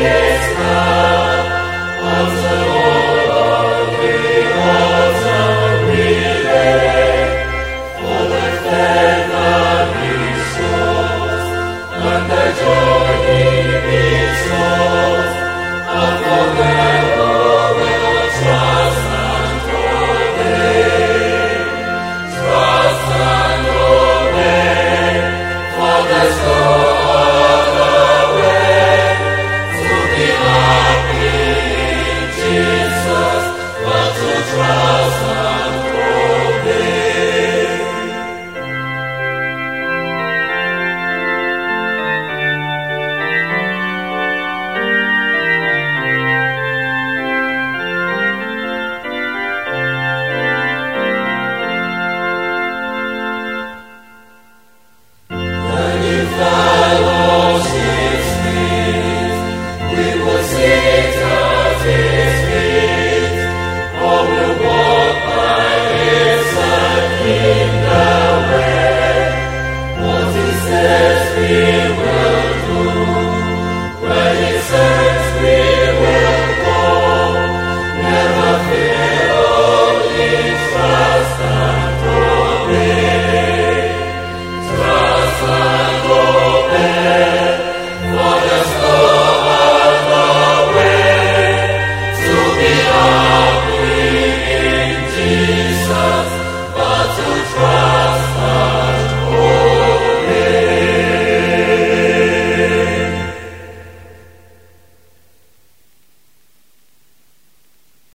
Yeah.